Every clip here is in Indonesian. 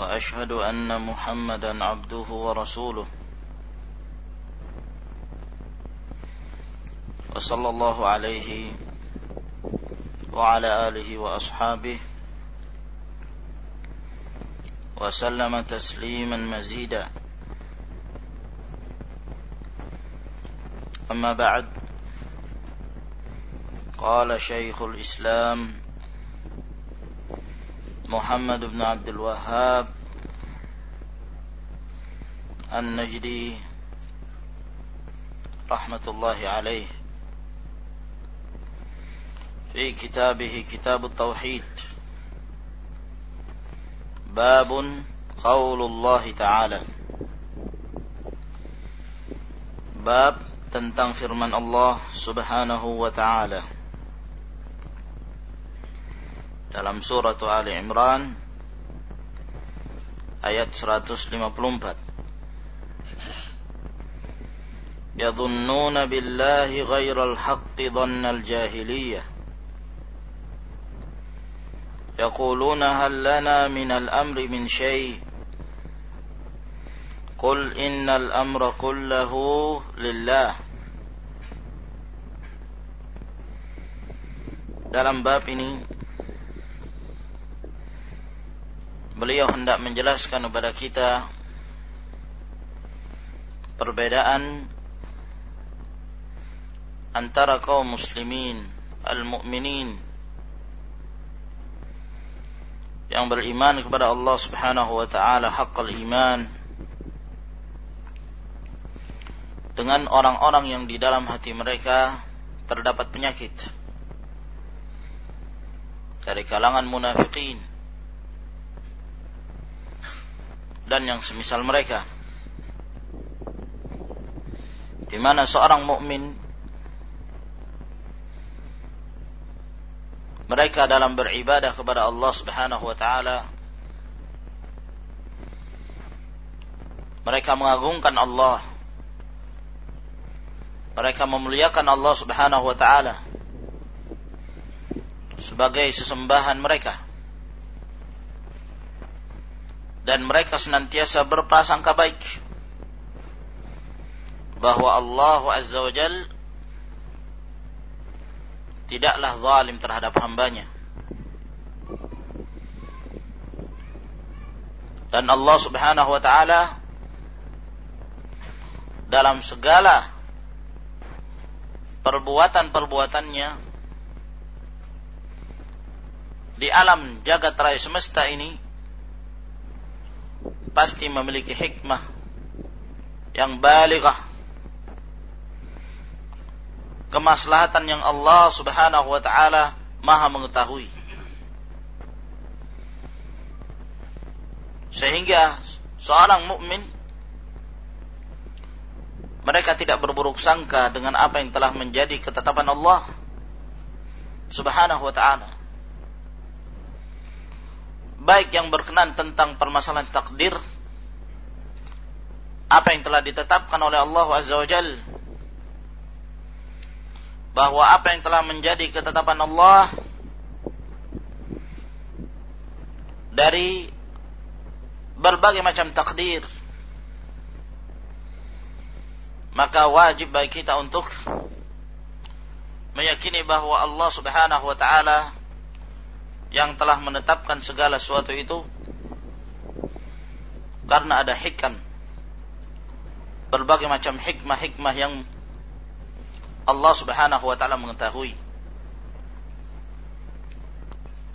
وأشهد أن محمدا عبده ورسوله. وصلى الله عليه وعلى آله وأصحابه وسلم تسليما مزيدا. أما بعد قال شيخ الإسلام محمد بن عبد الوهاب النجدي رحمة الله عليه. في كتابه كتاب التوحيد. باب قول الله تعالى. باب tentang firman Allah Subhanahu wa taala dalam surah Ali Imran ayat 154 يظنون بالله غير الحق ظن الجاهلية يقولون هل لنا من الأمر من شيء قل إن الأمر كله لله dalam bab ini beliau hendak menjelaskan kepada kita perbedaan antara kaum muslimin al-mu'minin yang beriman kepada Allah Subhanahu wa taala haqqal iman dengan orang-orang yang di dalam hati mereka terdapat penyakit dari kalangan munafikin dan yang semisal mereka. Di mana seorang mukmin mereka dalam beribadah kepada Allah Subhanahu wa taala mereka mengagungkan Allah mereka memuliakan Allah Subhanahu wa taala sebagai sesembahan mereka dan mereka senantiasa berprasangka baik bahwa Allah Azza wa Jal tidaklah zalim terhadap hambanya. Dan Allah Subhanahu wa taala dalam segala perbuatan-perbuatannya di alam jagat raya semesta ini pasti memiliki hikmah yang balighah kemaslahatan yang Allah Subhanahu wa taala Maha mengetahui. Sehingga seorang mukmin mereka tidak berburuk sangka dengan apa yang telah menjadi ketetapan Allah Subhanahu wa taala baik yang berkenan tentang permasalahan takdir apa yang telah ditetapkan oleh Allah Azza wa Jal bahwa apa yang telah menjadi ketetapan Allah dari berbagai macam takdir maka wajib bagi kita untuk meyakini bahwa Allah Subhanahu wa taala yang telah menetapkan segala sesuatu itu karena ada hikam berbagai macam hikmah-hikmah yang Allah Subhanahu wa taala mengetahui.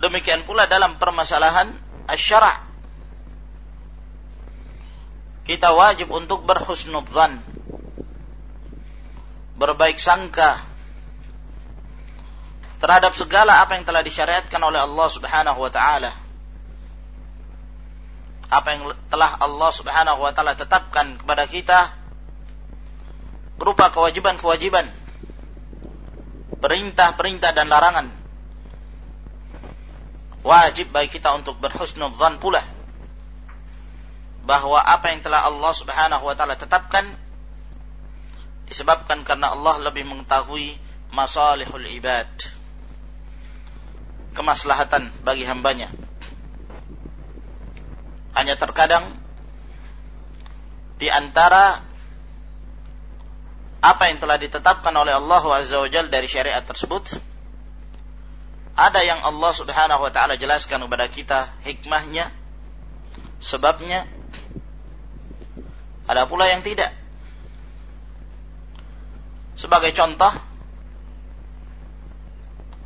Demikian pula dalam permasalahan asy-syara' kita wajib untuk berhusnudzan berbaik sangka terhadap segala apa yang telah disyariatkan oleh Allah Subhanahu wa taala. apa yang telah Allah Subhanahu wa taala tetapkan kepada kita berupa kewajiban-kewajiban, perintah-perintah dan larangan. Wajib bagi kita untuk berhusnudzan pula bahwa apa yang telah Allah Subhanahu wa taala tetapkan disebabkan karena Allah lebih mengetahui masalihul ibad kemaslahatan bagi hambanya. Hanya terkadang di antara apa yang telah ditetapkan oleh Allah Azza wa dari syariat tersebut ada yang Allah Subhanahu wa taala jelaskan kepada kita hikmahnya sebabnya ada pula yang tidak. Sebagai contoh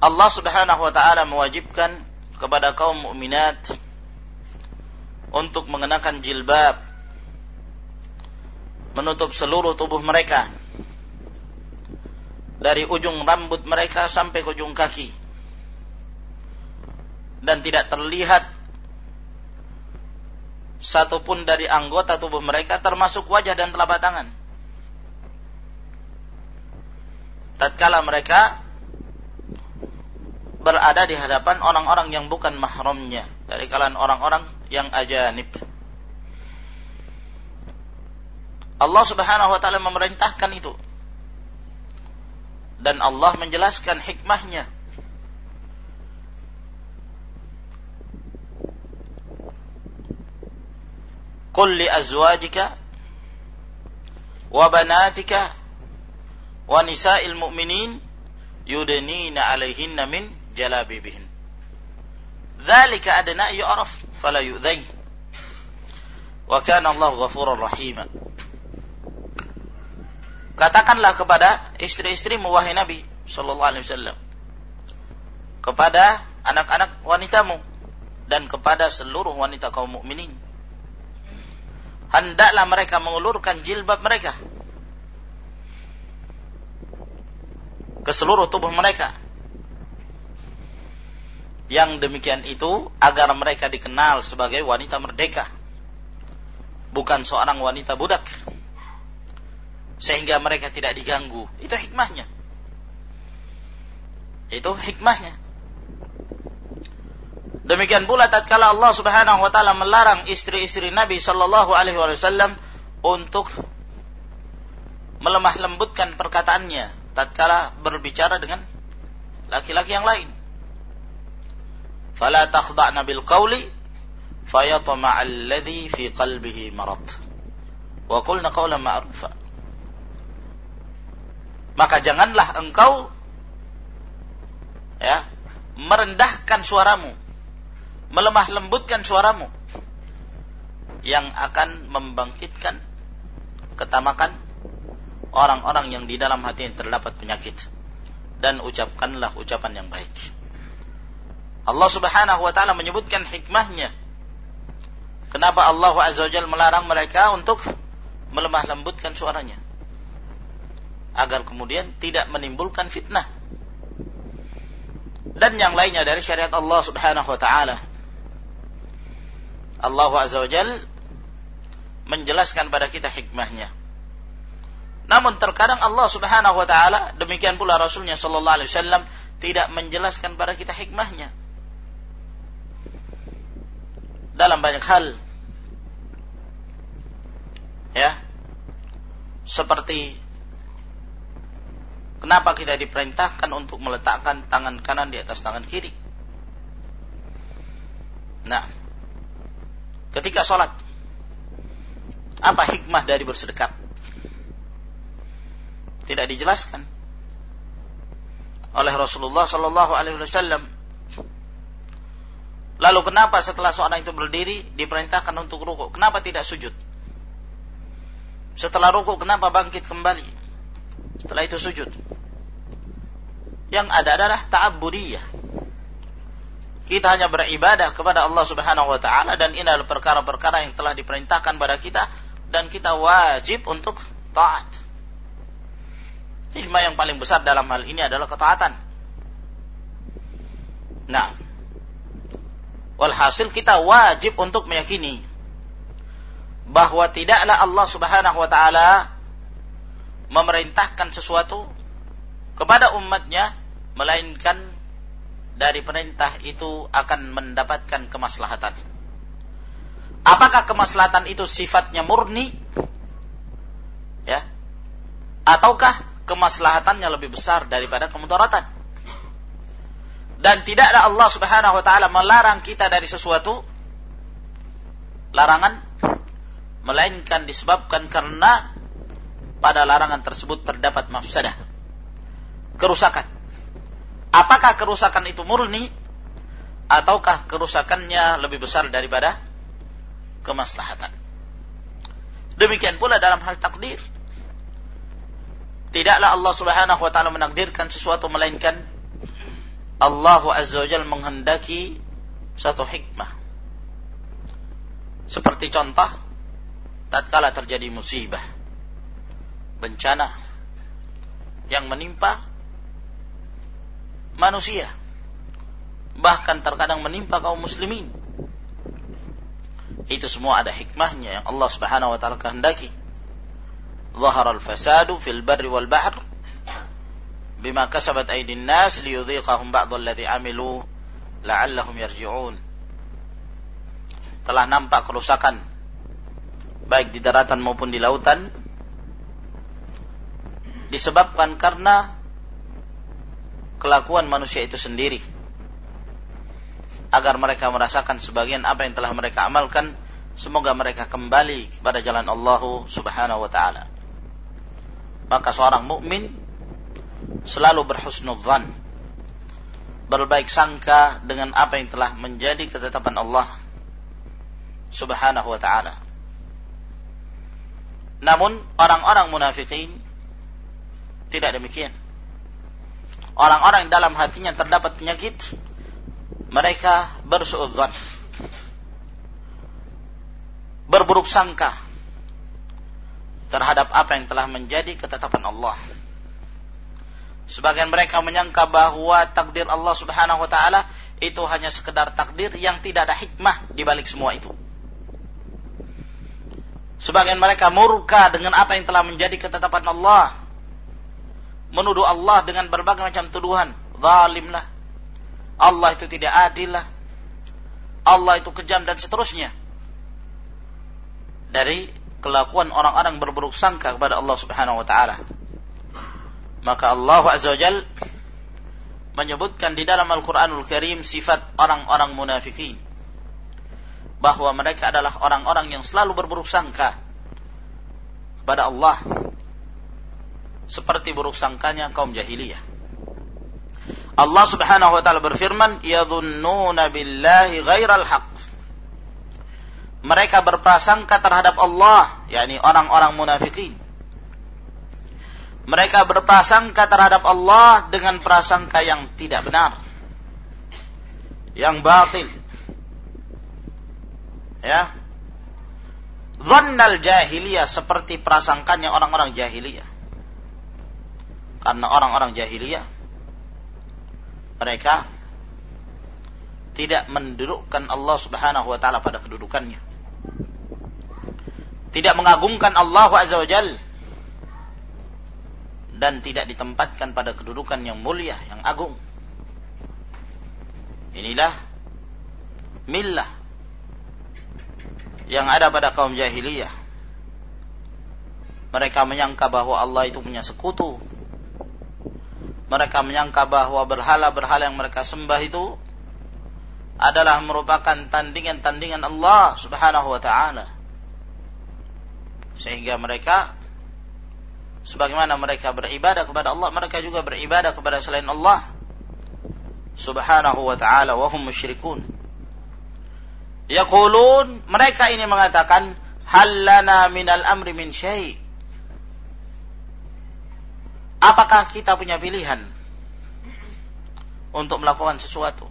Allah Subhanahu wa taala mewajibkan kepada kaum mukminat untuk mengenakan jilbab menutup seluruh tubuh mereka. Dari ujung rambut mereka sampai ke ujung kaki. Dan tidak terlihat satupun dari anggota tubuh mereka termasuk wajah dan telapak tangan. Tatkala mereka berada di hadapan orang-orang yang bukan mahramnya dari kalangan orang-orang yang ajanib. Allah Subhanahu wa taala memerintahkan itu. Dan Allah menjelaskan hikmahnya. Qul li azwajika wa banatika wa nisa'il mu'minin yudnina 'alaihinna min jalabibihin. Dzalika adna yu'raf fala yu'dhain. Wa kana Allah ghafurur rahima. Katakanlah kepada istri-istri wahai Nabi sallallahu alaihi wasallam kepada anak-anak wanitamu dan kepada seluruh wanita kaum mukminin hendaklah mereka mengulurkan jilbab mereka ke seluruh tubuh mereka yang demikian itu agar mereka dikenal sebagai wanita merdeka. Bukan seorang wanita budak. Sehingga mereka tidak diganggu. Itu hikmahnya. Itu hikmahnya. Demikian pula tatkala Allah Subhanahu wa taala melarang istri-istri Nabi sallallahu alaihi wasallam untuk melemah lembutkan perkataannya tatkala berbicara dengan laki-laki yang lain fala takhda'na bil qawli fayatma'a alladhi fi qalbihi marad. Wa qulna maka janganlah engkau ya merendahkan suaramu melemah lembutkan suaramu yang akan membangkitkan ketamakan orang-orang yang di dalam hati yang terdapat penyakit. Dan ucapkanlah ucapan yang baik. Allah Subhanahu wa taala menyebutkan hikmahnya. Kenapa Allah Azza wa melarang mereka untuk melemah lembutkan suaranya? Agar kemudian tidak menimbulkan fitnah. Dan yang lainnya dari syariat Allah Subhanahu wa taala. Allah Azza wa menjelaskan pada kita hikmahnya. Namun terkadang Allah Subhanahu wa taala demikian pula Rasulnya sallallahu alaihi wasallam tidak menjelaskan pada kita hikmahnya dalam banyak hal. Ya. Seperti kenapa kita diperintahkan untuk meletakkan tangan kanan di atas tangan kiri? Nah ketika sholat apa hikmah dari bersedekap? Tidak dijelaskan oleh Rasulullah Sallallahu Alaihi Wasallam Lalu kenapa setelah seorang itu berdiri diperintahkan untuk rukuk? Kenapa tidak sujud? Setelah rukuk kenapa bangkit kembali? Setelah itu sujud. Yang ada adalah ta'abbudiyah. Kita hanya beribadah kepada Allah Subhanahu wa taala dan ini adalah perkara-perkara yang telah diperintahkan pada kita dan kita wajib untuk taat. Hikmah yang paling besar dalam hal ini adalah ketaatan. Nah, Walhasil kita wajib untuk meyakini bahwa tidaklah Allah Subhanahu wa taala memerintahkan sesuatu kepada umatnya melainkan dari perintah itu akan mendapatkan kemaslahatan. Apakah kemaslahatan itu sifatnya murni? Ya. Ataukah kemaslahatannya lebih besar daripada kemudaratan? Dan tidaklah Allah Subhanahu wa taala melarang kita dari sesuatu larangan melainkan disebabkan karena pada larangan tersebut terdapat mafsadah kerusakan. Apakah kerusakan itu murni ataukah kerusakannya lebih besar daripada kemaslahatan? Demikian pula dalam hal takdir. Tidaklah Allah Subhanahu wa taala menakdirkan sesuatu melainkan Allah Azza wa Jal menghendaki satu hikmah. Seperti contoh, tatkala terjadi musibah, bencana yang menimpa manusia, bahkan terkadang menimpa kaum muslimin. Itu semua ada hikmahnya yang Allah Subhanahu wa taala kehendaki. Zahara al-fasadu fil barri wal bahr bima kasabat Aidin nas liyudhiqahum ba'dalladhi amilu la'allahum yarji'un. Telah nampak kerusakan baik di daratan maupun di lautan disebabkan karena kelakuan manusia itu sendiri. Agar mereka merasakan sebagian apa yang telah mereka amalkan semoga mereka kembali kepada jalan Allah Subhanahu wa taala. Maka seorang mukmin selalu berhusnudzan berbaik sangka dengan apa yang telah menjadi ketetapan Allah Subhanahu wa taala namun orang-orang munafikin tidak demikian. Orang-orang dalam hatinya terdapat penyakit, mereka bersuudzon. Berburuk sangka terhadap apa yang telah menjadi ketetapan Allah. Sebagian mereka menyangka bahwa takdir Allah Subhanahu wa taala itu hanya sekedar takdir yang tidak ada hikmah di balik semua itu. Sebagian mereka murka dengan apa yang telah menjadi ketetapan Allah. Menuduh Allah dengan berbagai macam tuduhan. Zalimlah. Allah itu tidak adil lah. Allah itu kejam dan seterusnya. Dari kelakuan orang-orang berburuk sangka kepada Allah Subhanahu wa taala. Maka Allah Azza wa Jal menyebutkan di dalam Al-Qur'anul Karim sifat orang-orang munafikin bahwa mereka adalah orang-orang yang selalu berburuk sangka kepada Allah seperti buruk sangkanya kaum jahiliyah. Allah Subhanahu wa taala berfirman, "Yadhunnuna billahi ghairal haq." Mereka berprasangka terhadap Allah, yakni orang-orang munafikin. Mereka berprasangka terhadap Allah dengan prasangka yang tidak benar. Yang batil ya Dhannal jahiliyah seperti prasangkanya orang-orang jahiliyah. Karena orang-orang jahiliyah mereka tidak mendudukkan Allah Subhanahu wa taala pada kedudukannya. Tidak mengagungkan Allah Azza wa Jal dan tidak ditempatkan pada kedudukan yang mulia, yang agung. Inilah millah yang ada pada kaum jahiliyah. Mereka menyangka bahwa Allah itu punya sekutu. Mereka menyangka bahwa berhala-berhala yang mereka sembah itu adalah merupakan tandingan-tandingan Allah Subhanahu wa taala. Sehingga mereka sebagaimana mereka beribadah kepada Allah, mereka juga beribadah kepada selain Allah Subhanahu wa taala wa hum musyrikun. Yaqulun mereka ini mengatakan halana minal amri min syai. Apakah kita punya pilihan untuk melakukan sesuatu?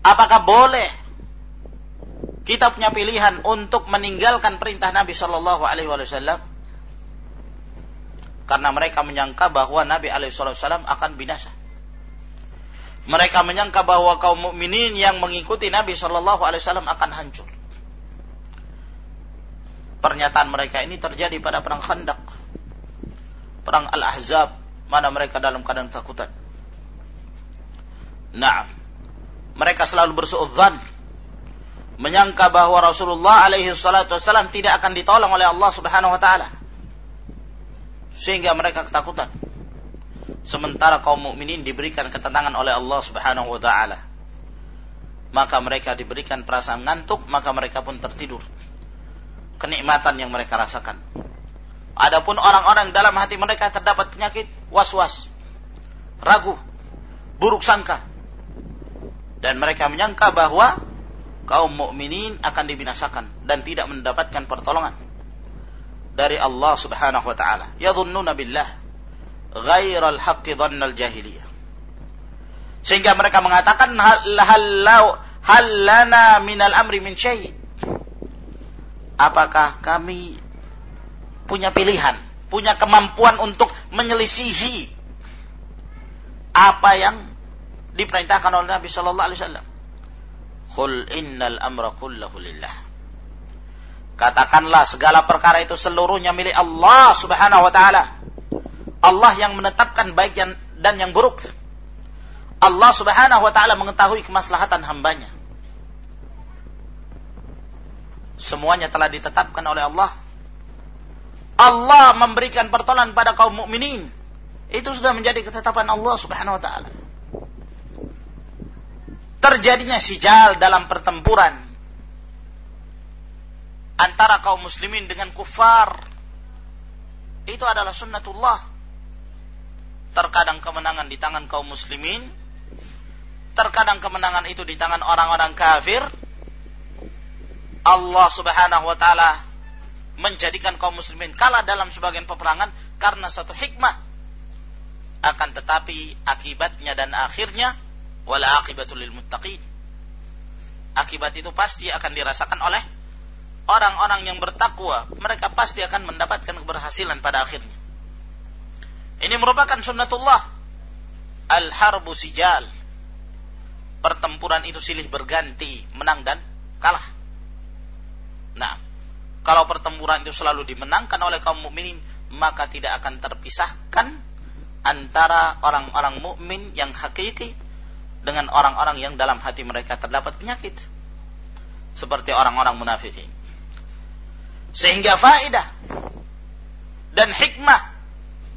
Apakah boleh kita punya pilihan untuk meninggalkan perintah Nabi Shallallahu Alaihi Wasallam? Karena mereka menyangka bahwa Nabi Alaihi Wasallam akan binasa mereka menyangka bahwa kaum mukminin yang mengikuti Nabi Shallallahu Alaihi Wasallam akan hancur. pernyataan mereka ini terjadi pada perang Khandaq. Perang Al-Ahzab, mana mereka dalam keadaan ketakutan. Nah, mereka selalu bersuudzan menyangka bahwa Rasulullah alaihi salatu wasallam tidak akan ditolong oleh Allah Subhanahu wa taala. Sehingga mereka ketakutan. Sementara kaum mukminin diberikan ketenangan oleh Allah Subhanahu wa taala. Maka mereka diberikan perasaan ngantuk, maka mereka pun tertidur. Kenikmatan yang mereka rasakan. Adapun orang-orang dalam hati mereka terdapat penyakit was-was, ragu, buruk sangka. Dan mereka menyangka bahwa kaum mukminin akan dibinasakan dan tidak mendapatkan pertolongan dari Allah Subhanahu wa taala. Yadhunnuna billah ghairal haqqi dhannal jahiliyah. Sehingga mereka mengatakan hal hal lana minal amri min syai. Apakah kami punya pilihan, punya kemampuan untuk menyelisihi apa yang diperintahkan oleh Nabi Shallallahu Alaihi Wasallam? Qul innal amra kullahu lillah. Katakanlah segala perkara itu seluruhnya milik Allah Subhanahu wa taala. Allah yang menetapkan baik dan yang buruk. Allah Subhanahu wa taala mengetahui kemaslahatan hambanya. Semuanya telah ditetapkan oleh Allah. Allah memberikan pertolongan pada kaum mukminin. Itu sudah menjadi ketetapan Allah Subhanahu wa taala terjadinya sijal dalam pertempuran antara kaum muslimin dengan kufar. Itu adalah sunnatullah. Terkadang kemenangan di tangan kaum muslimin terkadang kemenangan itu di tangan orang-orang kafir. Allah subhanahu wa ta'ala menjadikan kaum muslimin kalah dalam sebagian peperangan karena satu hikmah. Akan tetapi akibatnya dan akhirnya wala akibatul lil muttaqin. Akibat itu pasti akan dirasakan oleh orang-orang yang bertakwa. Mereka pasti akan mendapatkan keberhasilan pada akhirnya. Ini merupakan sunnatullah. Al-harbu sijal. Pertempuran itu silih berganti, menang dan kalah. Nah, kalau pertempuran itu selalu dimenangkan oleh kaum mukminin, maka tidak akan terpisahkan antara orang-orang mukmin yang hakiki dengan orang-orang yang dalam hati mereka terdapat penyakit seperti orang-orang munafik sehingga faedah dan hikmah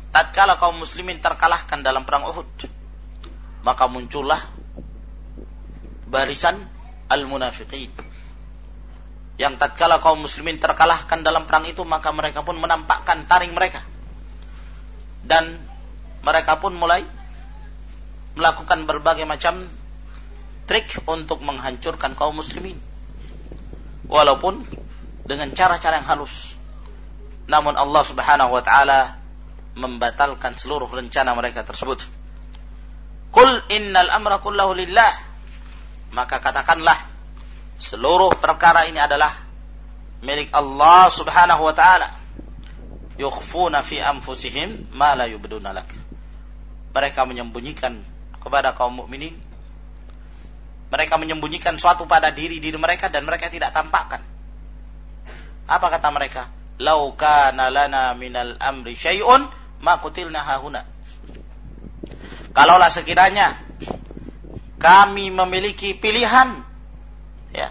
tatkala kaum muslimin terkalahkan dalam perang Uhud maka muncullah barisan al-munafiqin yang tatkala kaum muslimin terkalahkan dalam perang itu maka mereka pun menampakkan taring mereka dan mereka pun mulai melakukan berbagai macam trik untuk menghancurkan kaum muslimin. Walaupun dengan cara-cara yang halus. Namun Allah Subhanahu wa taala membatalkan seluruh rencana mereka tersebut. Qul innal amra kullahu lillah. Maka katakanlah seluruh perkara ini adalah milik Allah Subhanahu wa taala. Yukhfuna fi anfusihim ma la yubduna lak. Mereka menyembunyikan kepada kaum mukminin. Mereka menyembunyikan suatu pada diri diri mereka dan mereka tidak tampakkan. Apa kata mereka? Lau kana minal amri syai'un ma hahuna. Kalaulah sekiranya kami memiliki pilihan ya.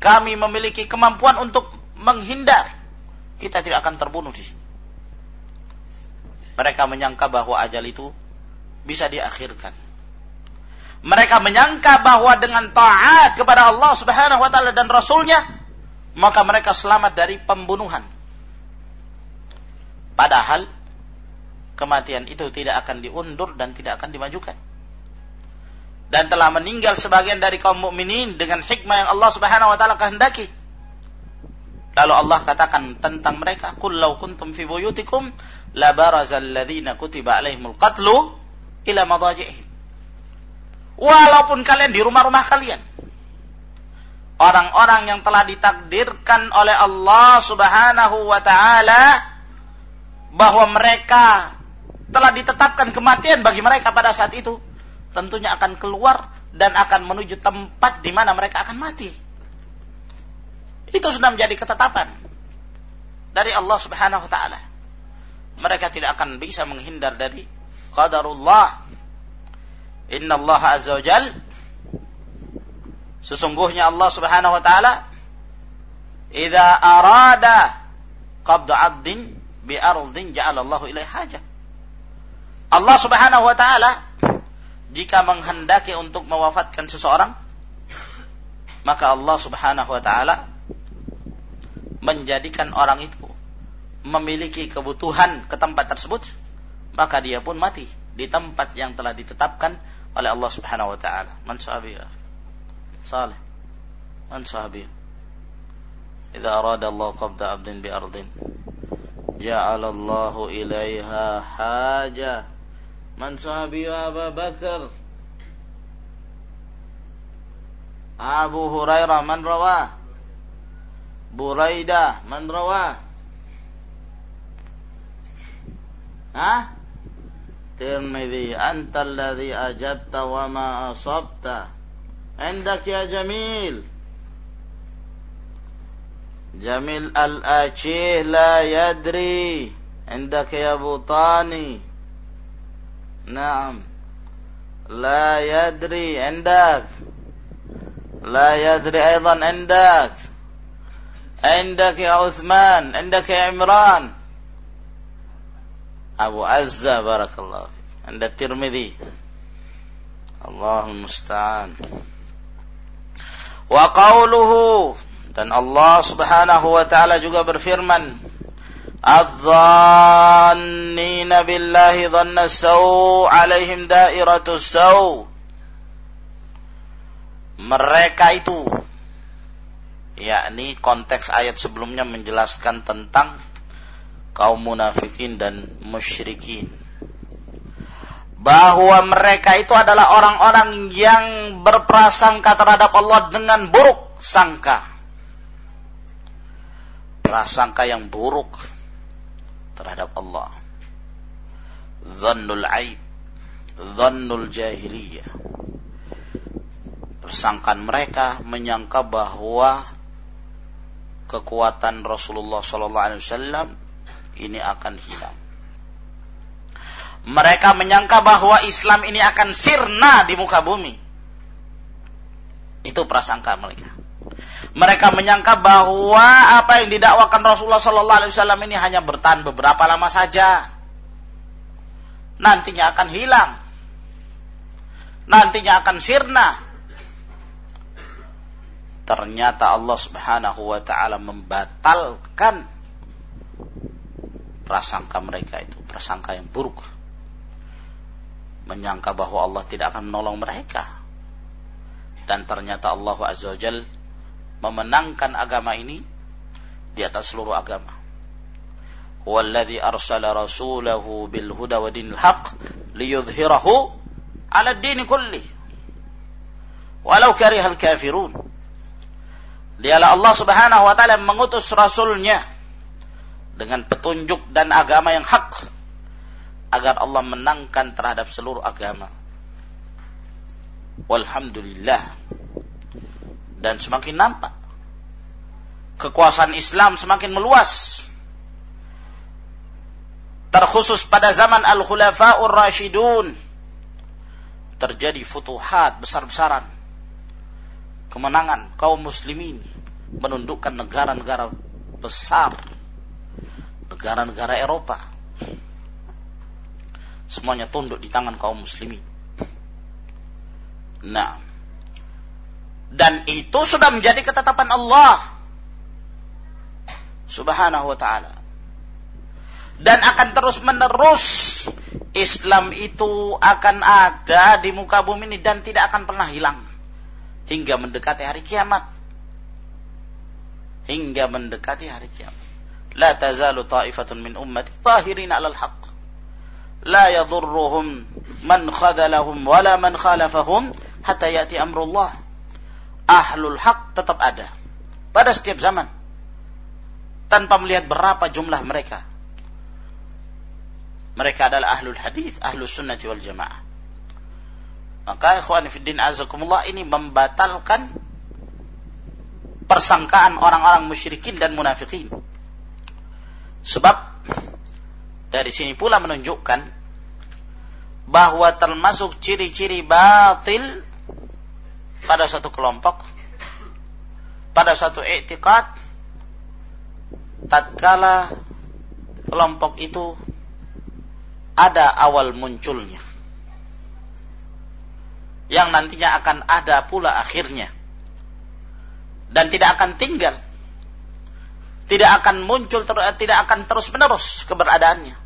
Kami memiliki kemampuan untuk menghindar, kita tidak akan terbunuh di Mereka menyangka bahwa ajal itu bisa diakhirkan mereka menyangka bahwa dengan taat kepada Allah Subhanahu wa taala dan rasulnya maka mereka selamat dari pembunuhan. Padahal kematian itu tidak akan diundur dan tidak akan dimajukan. Dan telah meninggal sebagian dari kaum mukminin dengan hikmah yang Allah Subhanahu wa taala kehendaki. Lalu Allah katakan tentang mereka, "Qul law kuntum fi buyutikum la barazal ladzina kutiba alaihimul qatlu ila madajihim." Walaupun kalian di rumah-rumah kalian. Orang-orang yang telah ditakdirkan oleh Allah subhanahu wa ta'ala bahwa mereka telah ditetapkan kematian bagi mereka pada saat itu. Tentunya akan keluar dan akan menuju tempat di mana mereka akan mati. Itu sudah menjadi ketetapan. dari Allah Subhanahu wa taala. Mereka tidak akan bisa menghindar dari qadarullah. Inna Allah azza wa jal sesungguhnya Allah Subhanahu wa taala idza arada 'abdin bi ardin ja'ala Allah hajah. Allah Subhanahu wa taala jika menghendaki untuk mewafatkan seseorang maka Allah Subhanahu wa taala menjadikan orang itu memiliki kebutuhan ke tempat tersebut maka dia pun mati di tempat yang telah ditetapkan oleh Allah Subhanahu wa taala. Man sahabi ya? Salih. Man sahabi? Idza arada Allah qabda 'abdin bi ardin ja'ala Allah ilaiha haja. Man sahabi ya Abu Bakar? Abu Hurairah man rawah? Buraidah man rawah? ها ترمذي أنت الذي أجبت وما أصبت عندك يا جميل. جميل الأشيه لا يدري. عندك يا بوطاني نعم. لا يدري عندك. لا يدري أيضا عندك. عندك يا عثمان. عندك يا عمران. Abu Azza barakallahu Anda Tirmidzi. Allahul musta'an. Wa qawluhu. Dan Allah Subhanahu wa taala juga berfirman Adh-dhannina billahi dhanna saw alaihim dairatus saw Mereka itu yakni konteks ayat sebelumnya menjelaskan tentang kaum munafikin dan musyrikin bahwa mereka itu adalah orang-orang yang berprasangka terhadap Allah dengan buruk sangka. Prasangka yang buruk terhadap Allah. Dhannul aib dhannul jahiliyah. Persangkaan mereka menyangka bahwa kekuatan Rasulullah sallallahu alaihi wasallam ini akan hilang. Mereka menyangka bahwa Islam ini akan sirna di muka bumi. Itu prasangka mereka. Mereka menyangka bahwa apa yang didakwakan Rasulullah Sallallahu Alaihi Wasallam ini hanya bertahan beberapa lama saja. Nantinya akan hilang. Nantinya akan sirna. Ternyata Allah Subhanahu wa taala membatalkan prasangka mereka itu prasangka yang buruk menyangka bahwa Allah tidak akan menolong mereka. Dan ternyata Allah Azza wa Jal memenangkan agama ini di atas seluruh agama. Huwallazi arsala rasulahu bil huda wa dinil haq liyudhhirahu ala ad-din kulli. Walau karihal kafirun. Dialah Allah Subhanahu wa taala mengutus rasulnya dengan petunjuk dan agama yang hak agar Allah menangkan terhadap seluruh agama. Walhamdulillah. Dan semakin nampak kekuasaan Islam semakin meluas. Terkhusus pada zaman Al-Khulafa'ur Rashidun terjadi futuhat besar-besaran. Kemenangan kaum muslimin menundukkan negara-negara besar negara-negara Eropa semuanya tunduk di tangan kaum muslimin. Nah, dan itu sudah menjadi ketetapan Allah Subhanahu wa taala. Dan akan terus menerus Islam itu akan ada di muka bumi ini dan tidak akan pernah hilang hingga mendekati hari kiamat. Hingga mendekati hari kiamat. La tazalu ta'ifatun min ummati zahirina 'alal haqq la yadhurruhum man khadalahum wala man khalafahum hatta ya'ti amrullah. Ahlul haq tetap ada pada setiap zaman tanpa melihat berapa jumlah mereka. Mereka adalah ahlul hadis, ahlus sunnah wal jamaah. Maka ikhwan fiddin azakumullah ini membatalkan persangkaan orang-orang musyrikin dan munafikin. Sebab dari sini pula menunjukkan bahwa termasuk ciri-ciri batil pada satu kelompok pada satu i'tiqad tatkala kelompok itu ada awal munculnya yang nantinya akan ada pula akhirnya dan tidak akan tinggal tidak akan muncul tidak akan terus menerus keberadaannya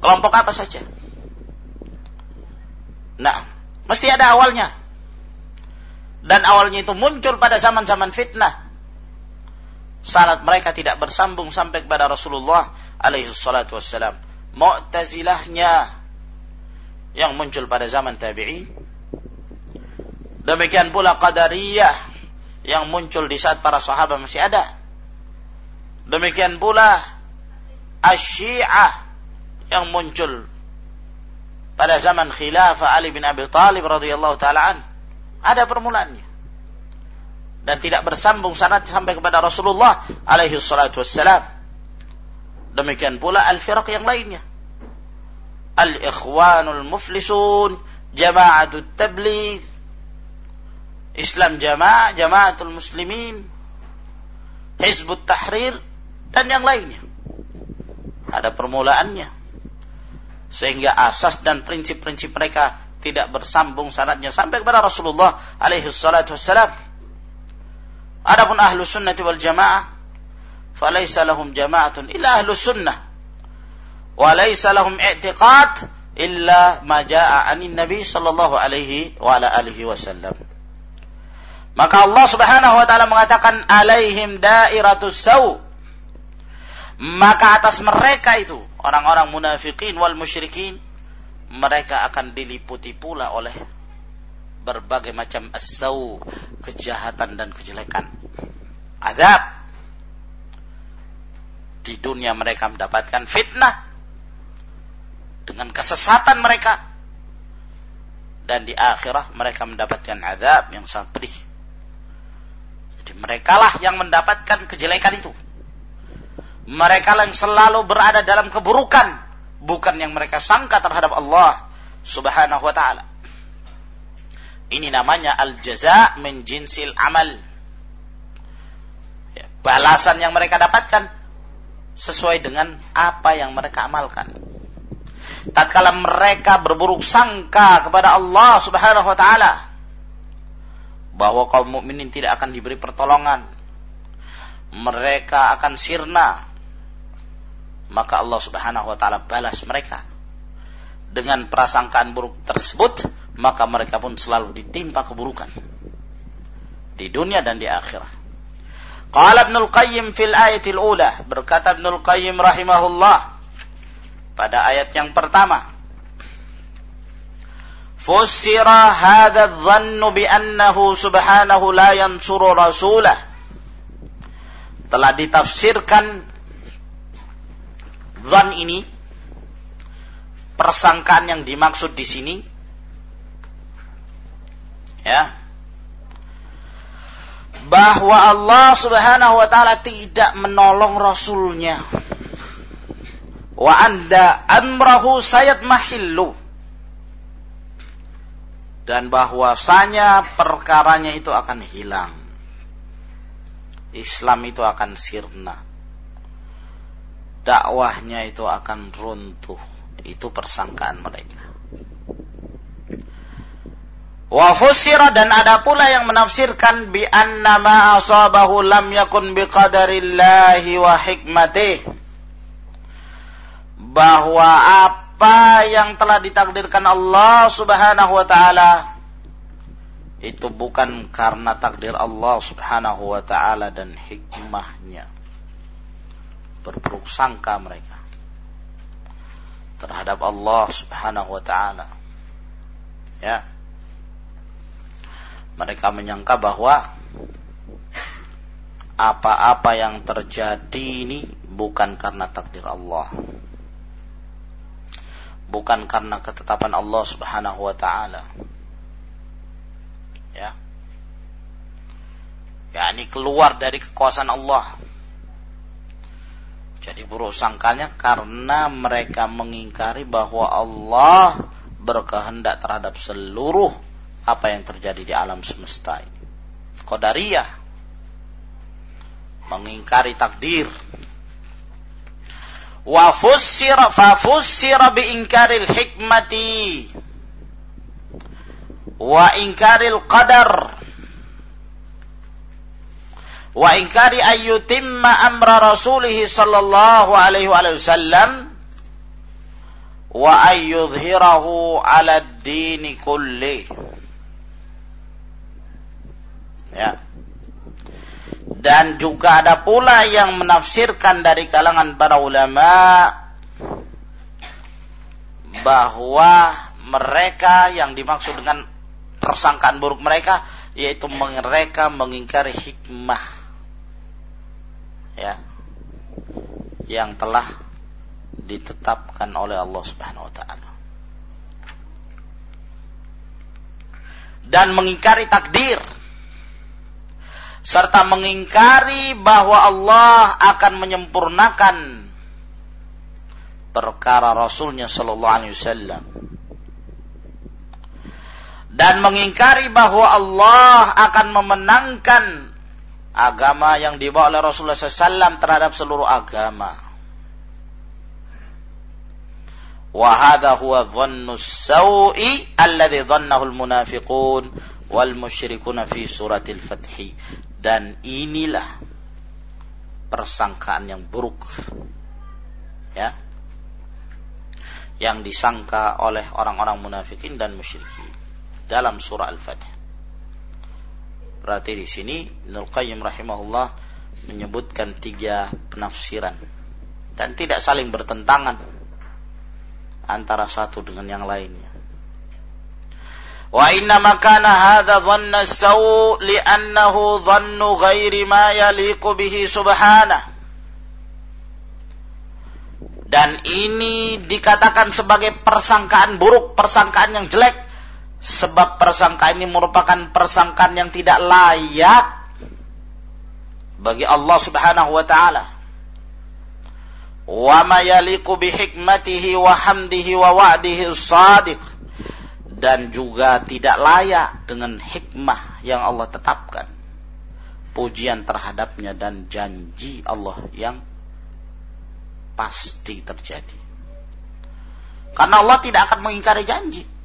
kelompok apa saja nah Mesti ada awalnya. Dan awalnya itu muncul pada zaman-zaman fitnah. Salat mereka tidak bersambung sampai kepada Rasulullah alaihi salatu wassalam. Mu'tazilahnya yang muncul pada zaman tabi'in. Demikian pula Qadariyah yang muncul di saat para sahabat masih ada. Demikian pula Asyiah yang muncul pada zaman khilafah Ali bin Abi Thalib radhiyallahu taala ada permulaannya. Dan tidak bersambung sanad sampai kepada Rasulullah alaihi salatu wassalam. Demikian pula al-firaq yang lainnya. Al-ikhwanul muflisun jama'atut tabligh. Islam jamaah jamaatul muslimin. Hizbut Tahrir dan yang lainnya. Ada permulaannya sehingga asas dan prinsip-prinsip mereka tidak bersambung sanadnya sampai kepada Rasulullah alaihi salatu wassalam. Adapun ahlu sunnati wal jamaah falaysa lahum jama'atun illa ahlu sunnah wa laysa lahum i'tiqad illa ma jaa'a anin nabi sallallahu alaihi wa ala alihi wasallam. Maka Allah Subhanahu wa taala mengatakan alaihim dairatus sau. Maka atas mereka itu orang-orang munafikin wal musyrikin mereka akan diliputi pula oleh berbagai macam asau kejahatan dan kejelekan. Azab. Di dunia mereka mendapatkan fitnah dengan kesesatan mereka. Dan di akhirah mereka mendapatkan azab yang sangat pedih. Jadi merekalah yang mendapatkan kejelekan itu mereka yang selalu berada dalam keburukan bukan yang mereka sangka terhadap Allah Subhanahu wa taala. Ini namanya al-jaza min jinsil amal. Ya, balasan yang mereka dapatkan sesuai dengan apa yang mereka amalkan. Tatkala mereka berburuk sangka kepada Allah Subhanahu wa taala bahwa kaum mukminin tidak akan diberi pertolongan, mereka akan sirna, maka Allah Subhanahu wa taala balas mereka dengan prasangkaan buruk tersebut maka mereka pun selalu ditimpa keburukan di dunia dan di akhirat. Qala Ibnu Qayyim fil ayatil ula berkata Ibnu Qayyim rahimahullah pada ayat yang pertama hadha dhannu bi annahu subhanahu la yansuru rasulah. Telah ditafsirkan Zan ini persangkaan yang dimaksud di sini ya bahwa Allah Subhanahu wa taala tidak menolong rasulnya. Wa anda amrahu sayat mahillu dan bahwasanya perkaranya itu akan hilang. Islam itu akan sirna dakwahnya itu akan runtuh. Itu persangkaan mereka. Wa fusira dan ada pula yang menafsirkan bi anna ma asabahu lam yakun bi qadarillahi wa hikmatih. Bahwa apa yang telah ditakdirkan Allah Subhanahu wa taala itu bukan karena takdir Allah Subhanahu wa taala dan hikmahnya berburuk sangka mereka terhadap Allah Subhanahu wa taala. Ya. Mereka menyangka bahwa apa-apa yang terjadi ini bukan karena takdir Allah. Bukan karena ketetapan Allah Subhanahu wa taala. Ya. Ini keluar dari kekuasaan Allah Jadi buruk sangkanya karena mereka mengingkari bahwa Allah berkehendak terhadap seluruh apa yang terjadi di alam semesta ini. Qadariyah mengingkari takdir. Wa fussira fa fussira bi inkaril hikmati wa inkaril qadar wa inkari ayyutimma amra rasulih sallallahu alaihi wasallam wa ayyudhhirahu ala dini kulli. Ya. Dan juga ada pula yang menafsirkan dari kalangan para ulama bahwa mereka yang dimaksud dengan persangkaan buruk mereka yaitu mereka mengingkari hikmah ya yang telah ditetapkan oleh Allah Subhanahu wa taala. Dan mengingkari takdir serta mengingkari bahwa Allah akan menyempurnakan perkara Rasulnya Sallallahu Alaihi Wasallam dan mengingkari bahwa Allah akan memenangkan agama yang dibawa oleh Rasulullah SAW terhadap seluruh agama. Wahada huwa dhannu sawi alladhi dhannahu al-munafiqun wal musyrikuna fi suratil fathi. Dan inilah persangkaan yang buruk. Ya. Yang disangka oleh orang-orang munafikin dan musyrikin dalam surah Al-Fatih. Berarti di sini Ibnu Qayyim rahimahullah menyebutkan tiga penafsiran dan tidak saling bertentangan antara satu dengan yang lainnya. Wa inna makana hadha dhanna saw li'annahu dhannu ghairi ma yaliqu bihi subhanah. Dan ini dikatakan sebagai persangkaan buruk, persangkaan yang jelek sebab persangka ini merupakan persangkaan yang tidak layak bagi Allah Subhanahu wa taala. Wa ma bi hikmatihi wa hamdihi wa wa'dihi shadiq dan juga tidak layak dengan hikmah yang Allah tetapkan. Pujian terhadapnya dan janji Allah yang pasti terjadi. Karena Allah tidak akan mengingkari janji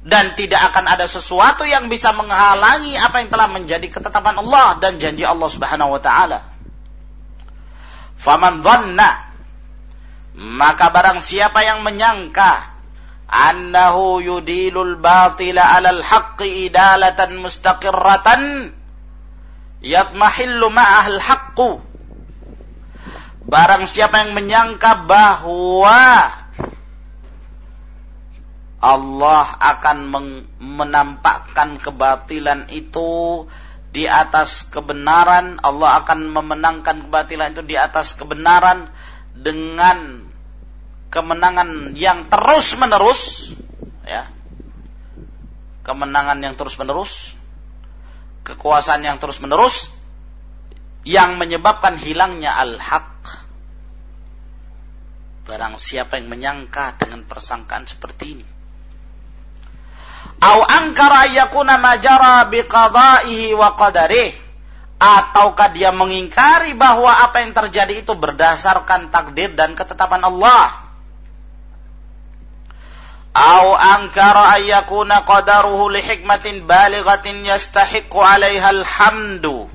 dan tidak akan ada sesuatu yang bisa menghalangi apa yang telah menjadi ketetapan Allah dan janji Allah Subhanahu wa taala. Faman dhanna maka barang siapa yang menyangka annahu yudilul batila 'alal haqqi idalatan mustaqirratan yatmahillu ma'ahal haqqu barang siapa yang menyangka bahwa Allah akan menampakkan kebatilan itu di atas kebenaran, Allah akan memenangkan kebatilan itu di atas kebenaran dengan kemenangan yang terus-menerus ya. Kemenangan yang terus-menerus, kekuasaan yang terus-menerus yang menyebabkan hilangnya al-haq. Barang siapa yang menyangka dengan persangkaan seperti ini, Au angkara yakuna majara biqada'ihi wa qadarih. Ataukah dia mengingkari bahwa apa yang terjadi itu berdasarkan takdir dan ketetapan Allah. Au angkara ayyakuna qadaruhu li hikmatin balighatin yastahiqu 'alaiha alhamdu.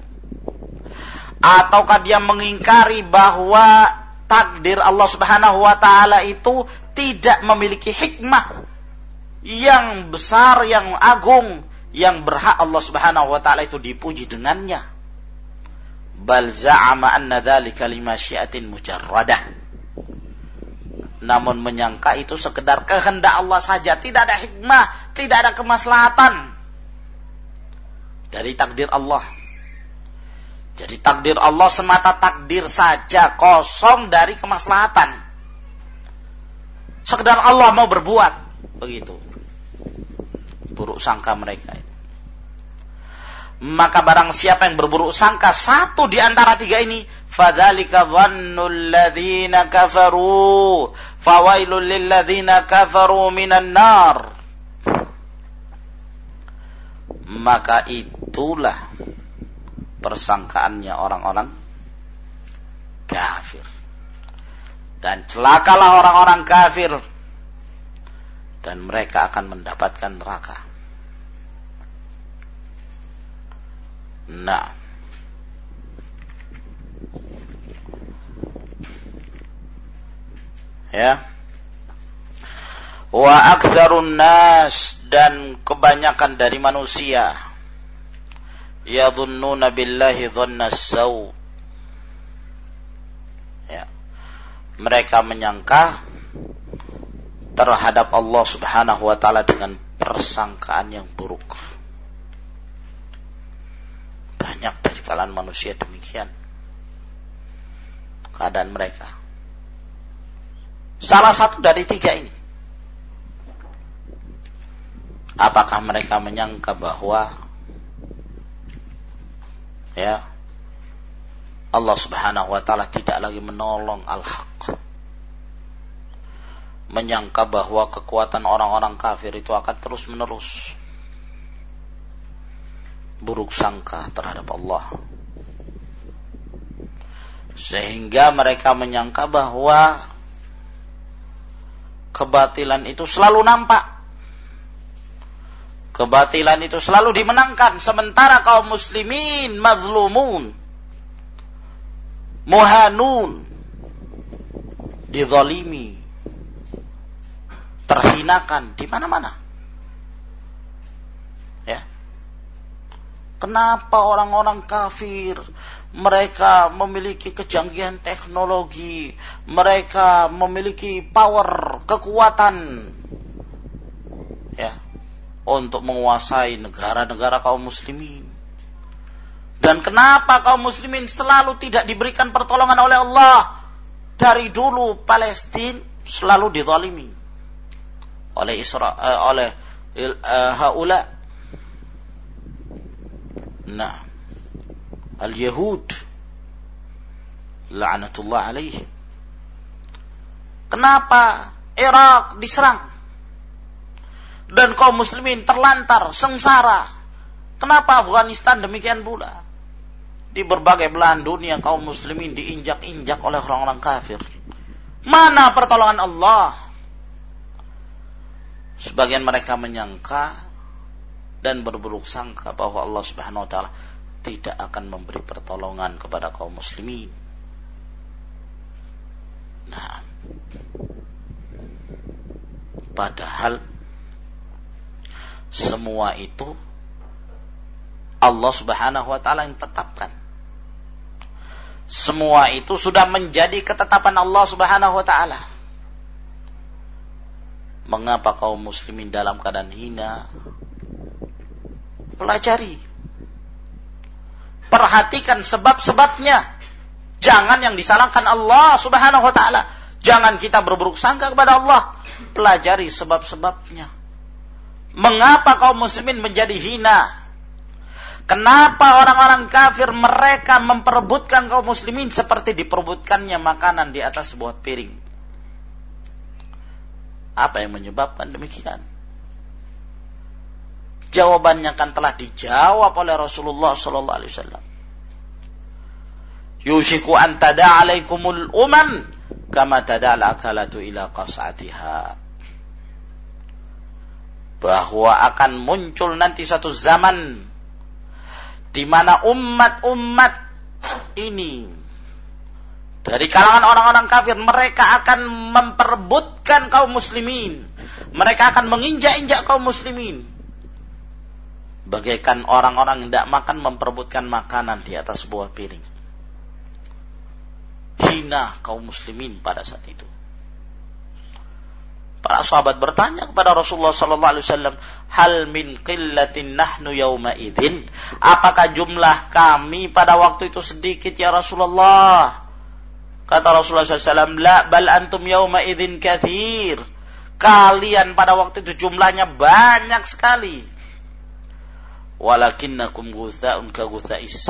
Ataukah dia mengingkari bahwa takdir Allah Subhanahu wa taala itu tidak memiliki hikmah yang besar, yang agung, yang berhak Allah Subhanahu wa taala itu dipuji dengannya. Bal za'ama anna dzalika limasyiatin mujarradah. Namun menyangka itu sekedar kehendak Allah saja, tidak ada hikmah, tidak ada kemaslahatan dari takdir Allah. Jadi takdir Allah semata takdir saja, kosong dari kemaslahatan. Sekedar Allah mau berbuat, begitu buruk sangka mereka itu. Maka barang siapa yang berburuk sangka satu di antara tiga ini, fadzalika dhannul ladzina kafaru fawailul lil ladzina kafaru minan nar. Maka itulah persangkaannya orang-orang kafir. Dan celakalah orang-orang kafir dan mereka akan mendapatkan neraka. Nah, ya. Wa aktsarun nas dan kebanyakan dari manusia yadhunnuna billahi dhanna saw. Ya. Mereka menyangka terhadap Allah Subhanahu wa taala dengan persangkaan yang buruk. Banyak dari kalangan manusia demikian keadaan mereka. Salah satu dari tiga ini. Apakah mereka menyangka bahwa ya Allah Subhanahu wa taala tidak lagi menolong al-haq menyangka bahwa kekuatan orang-orang kafir itu akan terus-menerus buruk sangka terhadap Allah. Sehingga mereka menyangka bahwa kebatilan itu selalu nampak. Kebatilan itu selalu dimenangkan sementara kaum muslimin mazlumun muhanun dizalimi terhinakan di mana-mana. Ya. Kenapa orang-orang kafir mereka memiliki kejanggihan teknologi, mereka memiliki power, kekuatan ya untuk menguasai negara-negara kaum muslimin. Dan kenapa kaum muslimin selalu tidak diberikan pertolongan oleh Allah? Dari dulu Palestina selalu dizalimi oleh Isra uh, oleh uh, haula. Nah al-yahud la'natullah alaihi kenapa Irak diserang? Dan kaum muslimin terlantar sengsara. Kenapa Afghanistan demikian pula? Di berbagai belahan dunia kaum muslimin diinjak-injak oleh orang-orang kafir. Mana pertolongan Allah Sebagian mereka menyangka dan berburuk sangka bahwa Allah Subhanahu wa taala tidak akan memberi pertolongan kepada kaum muslimin. Nah, padahal semua itu Allah Subhanahu wa taala yang tetapkan. Semua itu sudah menjadi ketetapan Allah Subhanahu wa taala mengapa kaum muslimin dalam keadaan hina? Pelajari. Perhatikan sebab-sebabnya. Jangan yang disalahkan Allah subhanahu wa ta'ala. Jangan kita berburuk sangka kepada Allah. Pelajari sebab-sebabnya. Mengapa kaum muslimin menjadi hina? Kenapa orang-orang kafir mereka memperebutkan kaum muslimin seperti diperebutkannya makanan di atas sebuah piring? Apa yang menyebabkan demikian? Jawabannya kan telah dijawab oleh Rasulullah sallallahu alaihi wasallam. Yushiku an tada alaikumul umam kama tada akalatu ila qas'atiha. Bahwa akan muncul nanti satu zaman di mana umat-umat ini dari kalangan orang-orang kafir mereka akan memperebutkan kaum muslimin mereka akan menginjak-injak kaum muslimin bagaikan orang-orang yang tidak makan memperebutkan makanan di atas sebuah piring hina kaum muslimin pada saat itu Para sahabat bertanya kepada Rasulullah sallallahu alaihi wasallam, "Hal min qillatin nahnu yauma idzin?" Apakah jumlah kami pada waktu itu sedikit ya Rasulullah? Kata Rasulullah SAW, La bal antum yauma idin kathir. Kalian pada waktu itu jumlahnya banyak sekali. Walakinnakum gutha'un ka gutha'is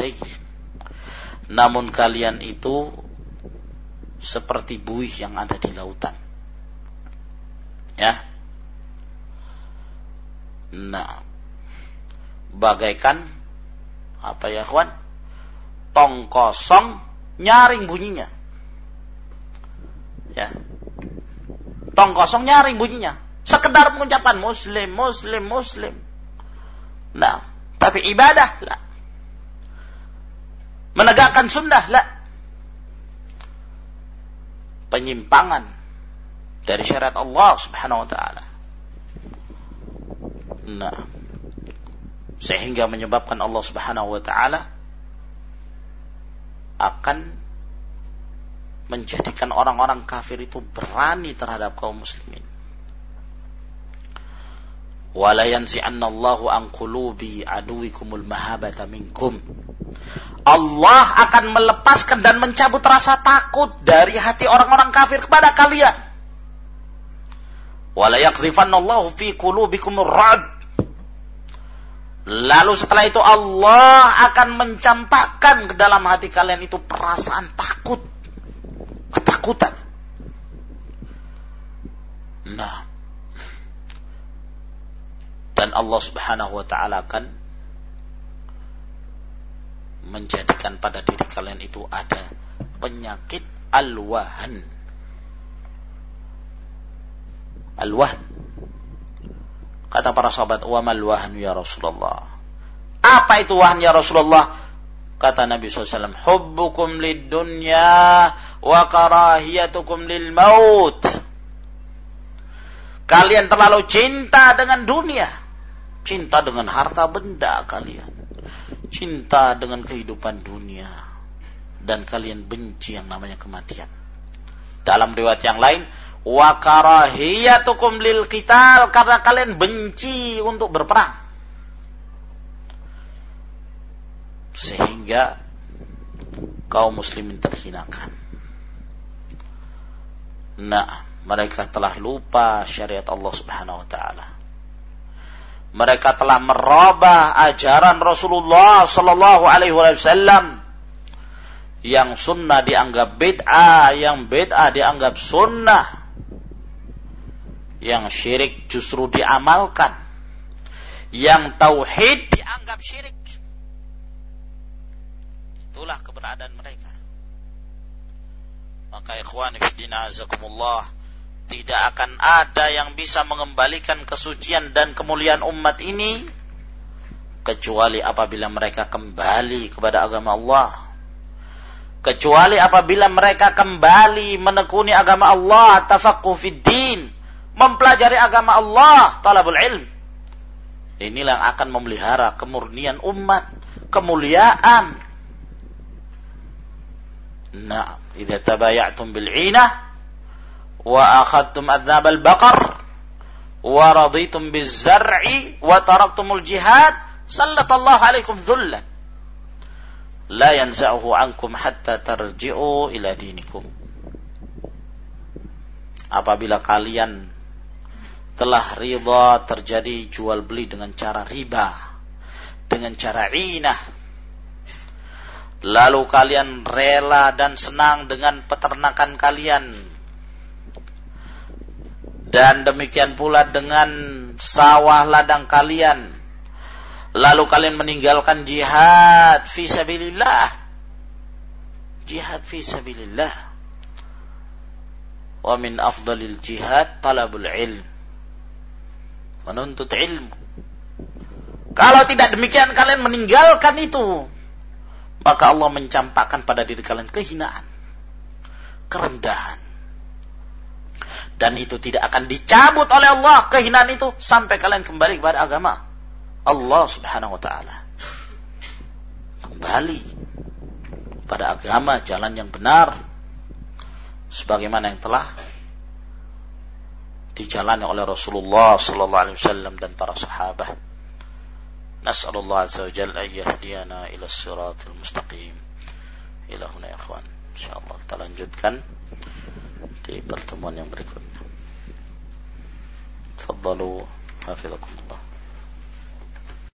namun kalian itu seperti buih yang ada di lautan. Ya. Nah, bagaikan apa ya, kawan? Tong kosong nyaring bunyinya. Ya. Tong kosong nyaring bunyinya. Sekedar pengucapan muslim, muslim, muslim. Nah, tapi ibadah lah. Menegakkan sunnah lah penyimpangan dari syariat Allah Subhanahu wa taala. Nah, sehingga menyebabkan Allah Subhanahu wa taala akan menjadikan orang-orang kafir itu berani terhadap kaum muslimin. Wala yanzi'annallahu an qulubi aduwikumul mahabata minkum Allah akan melepaskan dan mencabut rasa takut dari hati orang-orang kafir kepada kalian. Wala yaqdhifannallahu fi qulubikum ra'd. Lalu setelah itu Allah akan mencampakkan ke dalam hati kalian itu perasaan takut. Ketakutan. Nah. Dan Allah subhanahu wa ta'ala akan menjadikan pada diri kalian itu ada penyakit al-wahan. Al-wahan. Kata para sahabat, "Wa mal wahan ya Rasulullah?" Apa itu wahan ya Rasulullah? Kata Nabi SAW, Hubbukum lid dunya wa karahiyatukum lil maut. Kalian terlalu cinta dengan dunia. Cinta dengan harta benda kalian cinta dengan kehidupan dunia dan kalian benci yang namanya kematian. Dalam riwayat yang lain, wa karahiyatukum lil qital karena kalian benci untuk berperang. Sehingga kaum muslimin terhinakan. Nah, mereka telah lupa syariat Allah Subhanahu wa taala mereka telah merubah ajaran Rasulullah sallallahu alaihi wasallam yang sunnah dianggap bid'ah, yang bid'ah dianggap sunnah, yang syirik justru diamalkan, yang tauhid dianggap syirik. Itulah keberadaan mereka. Maka ikhwan fillah azakumullah tidak akan ada yang bisa mengembalikan kesucian dan kemuliaan umat ini kecuali apabila mereka kembali kepada agama Allah. Kecuali apabila mereka kembali menekuni agama Allah, tafaqquh fid din, mempelajari agama Allah, talabul ilm. Inilah yang akan memelihara kemurnian umat, kemuliaan. Nah, idza tabayatum bil 'inah wa akhadtum adzabal baqar wa raditum bizar'i wa taraktumul jihad sallallahu alaikum dhullan. La yanza'uhu ankum hatta tarji'u ila dinikum. Apabila kalian telah ridha terjadi jual beli dengan cara riba dengan cara inah lalu kalian rela dan senang dengan peternakan kalian. Dan demikian pula dengan sawah ladang kalian. Lalu kalian meninggalkan jihad fi sabilillah jihad fi sabilillah wa min afdalil jihad talabul ilm. Menuntut ilmu. Kalau tidak demikian kalian meninggalkan itu maka Allah mencampakkan pada diri kalian kehinaan kerendahan dan itu tidak akan dicabut oleh Allah kehinaan itu sampai kalian kembali kepada agama Allah Subhanahu wa taala. Kembali pada agama jalan yang benar sebagaimana yang telah dijalani oleh Rasulullah sallallahu alaihi wasallam dan para sahabat. نسأل الله عز وجل أن يهدينا إلى الصراط المستقيم. إلى هنا يا إخوان. إن شاء الله تعالى lanjutkan di pertemuan yang berikutnya. تفضلوا. حفظكم الله.